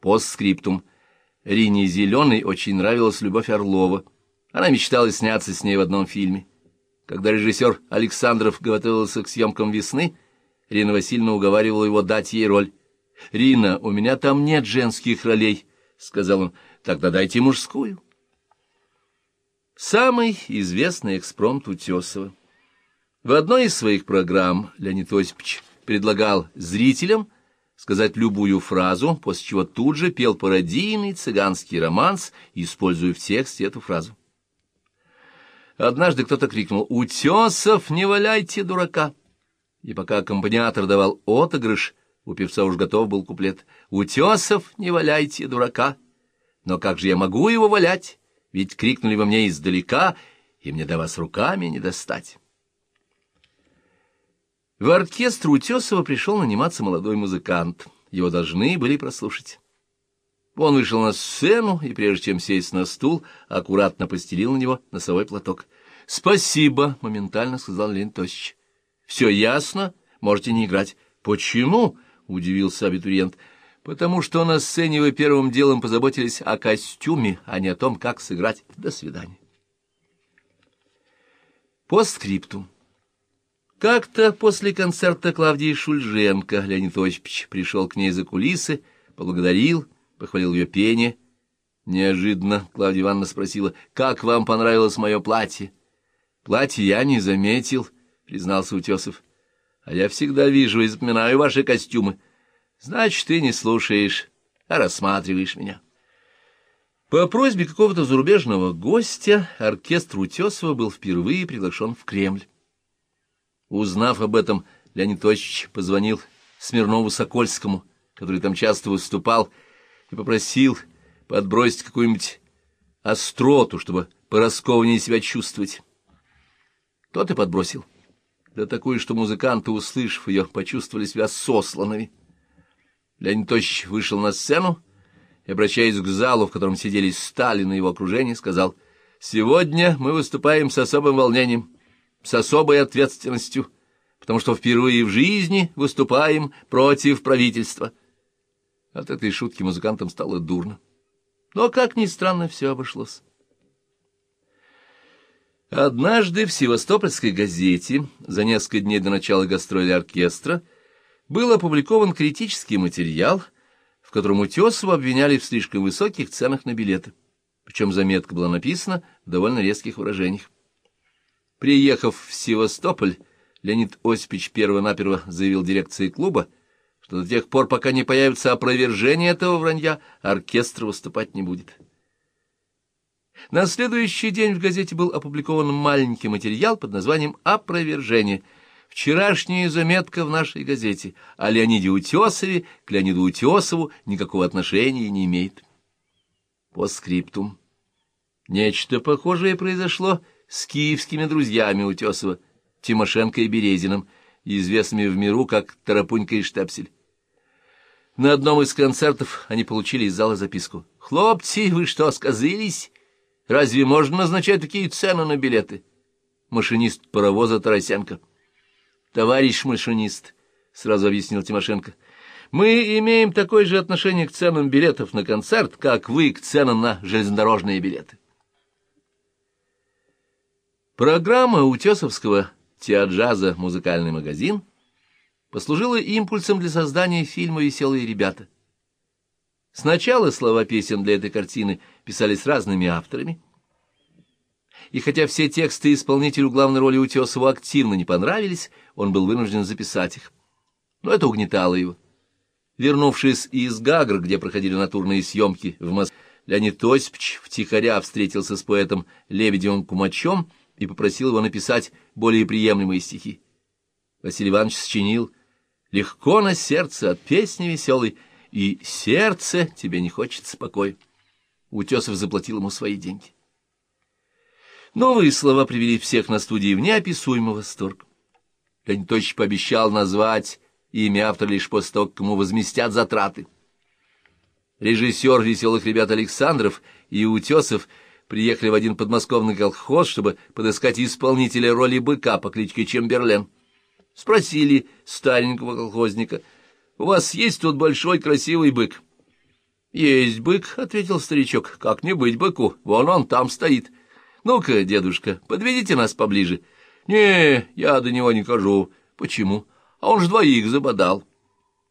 Постскриптум. Рине Зеленой очень нравилась Любовь Орлова. Она мечтала сняться с ней в одном фильме. Когда режиссер Александров готовился к съемкам «Весны», Рина Васильевна уговаривала его дать ей роль. «Рина, у меня там нет женских ролей», — сказал он, — «тогда дайте мужскую». Самый известный экспромт Утесова. В одной из своих программ Леонид Осипович предлагал зрителям сказать любую фразу, после чего тут же пел пародийный цыганский романс, используя в тексте эту фразу. Однажды кто-то крикнул «Утесов, не валяйте дурака!» И пока аккомпаниатор давал отыгрыш, у певца уж готов был куплет «Утесов, не валяйте дурака!» Но как же я могу его валять? Ведь крикнули во мне издалека, и мне до вас руками не достать. В оркестр Утесова пришел наниматься молодой музыкант. Его должны были прослушать. Он вышел на сцену и, прежде чем сесть на стул, аккуратно постелил на него носовой платок. — Спасибо, — моментально сказал Леонид Тосич. — Все ясно, можете не играть. — Почему? — удивился абитуриент. — Потому что на сцене вы первым делом позаботились о костюме, а не о том, как сыграть. До свидания. По скрипту. Как-то после концерта Клавдии Шульженко Леонид Осипович пришел к ней за кулисы, поблагодарил, похвалил ее пение. Неожиданно Клавдия Ивановна спросила, «Как вам понравилось мое платье?» «Платье я не заметил», — признался Утесов. «А я всегда вижу и запоминаю ваши костюмы. Значит, ты не слушаешь, а рассматриваешь меня». По просьбе какого-то зарубежного гостя оркестр Утесова был впервые приглашен в Кремль. Узнав об этом, Леонид Точич позвонил Смирнову-Сокольскому, который там часто выступал, и попросил подбросить какую-нибудь остроту, чтобы пораскованнее себя чувствовать. Тот и подбросил. Да такую, что музыканты, услышав ее, почувствовали себя сосланными. Леонид Точич вышел на сцену и, обращаясь к залу, в котором сидели Сталин и его окружение, сказал, «Сегодня мы выступаем с особым волнением» с особой ответственностью, потому что впервые в жизни выступаем против правительства. От этой шутки музыкантам стало дурно. Но, как ни странно, все обошлось. Однажды в Севастопольской газете за несколько дней до начала гастроли оркестра был опубликован критический материал, в котором Утесова обвиняли в слишком высоких ценах на билеты. Причем заметка была написана в довольно резких выражениях. Приехав в Севастополь, Леонид Осипович перво-наперво заявил дирекции клуба, что до тех пор, пока не появится опровержение этого вранья, оркестр выступать не будет. На следующий день в газете был опубликован маленький материал под названием «Опровержение». Вчерашняя заметка в нашей газете о Леониде Утесове к Леониду Утесову никакого отношения не имеет. По скриптум. Нечто похожее произошло с киевскими друзьями Утесова, Тимошенко и Березиным, известными в миру как Тарапунька и Штепсель. На одном из концертов они получили из зала записку. «Хлопцы, вы что, сказылись? Разве можно назначать такие цены на билеты?» Машинист паровоза Тарасенко. «Товарищ машинист», — сразу объяснил Тимошенко, — «мы имеем такое же отношение к ценам билетов на концерт, как вы к ценам на железнодорожные билеты». Программа Утесовского теаджаза «Музыкальный магазин» послужила импульсом для создания фильма «Веселые ребята». Сначала слова песен для этой картины писались разными авторами, и хотя все тексты исполнителю главной роли Утесову активно не понравились, он был вынужден записать их. Но это угнетало его. Вернувшись из Гагр, где проходили натурные съемки в Москве, Леонид Осипович втихаря встретился с поэтом Лебедевым Кумачом и попросил его написать более приемлемые стихи. Василий Иванович сочинил «Легко на сердце от песни веселой, и сердце тебе не хочет спокой». Утесов заплатил ему свои деньги. Новые слова привели всех на студии в неописуемый восторг. Леонид Ильич пообещал назвать имя автора лишь после того, как ему возместят затраты. Режиссер «Веселых ребят» Александров и Утесов — приехали в один подмосковный колхоз, чтобы подыскать исполнителя роли быка по кличке Чемберлен. Спросили старенького колхозника, «У вас есть тут большой красивый бык?» — Есть бык, — ответил старичок, — как не быть быку, вон он там стоит. Ну-ка, дедушка, подведите нас поближе. — Не, я до него не хожу. — Почему? — А он ж двоих забодал. —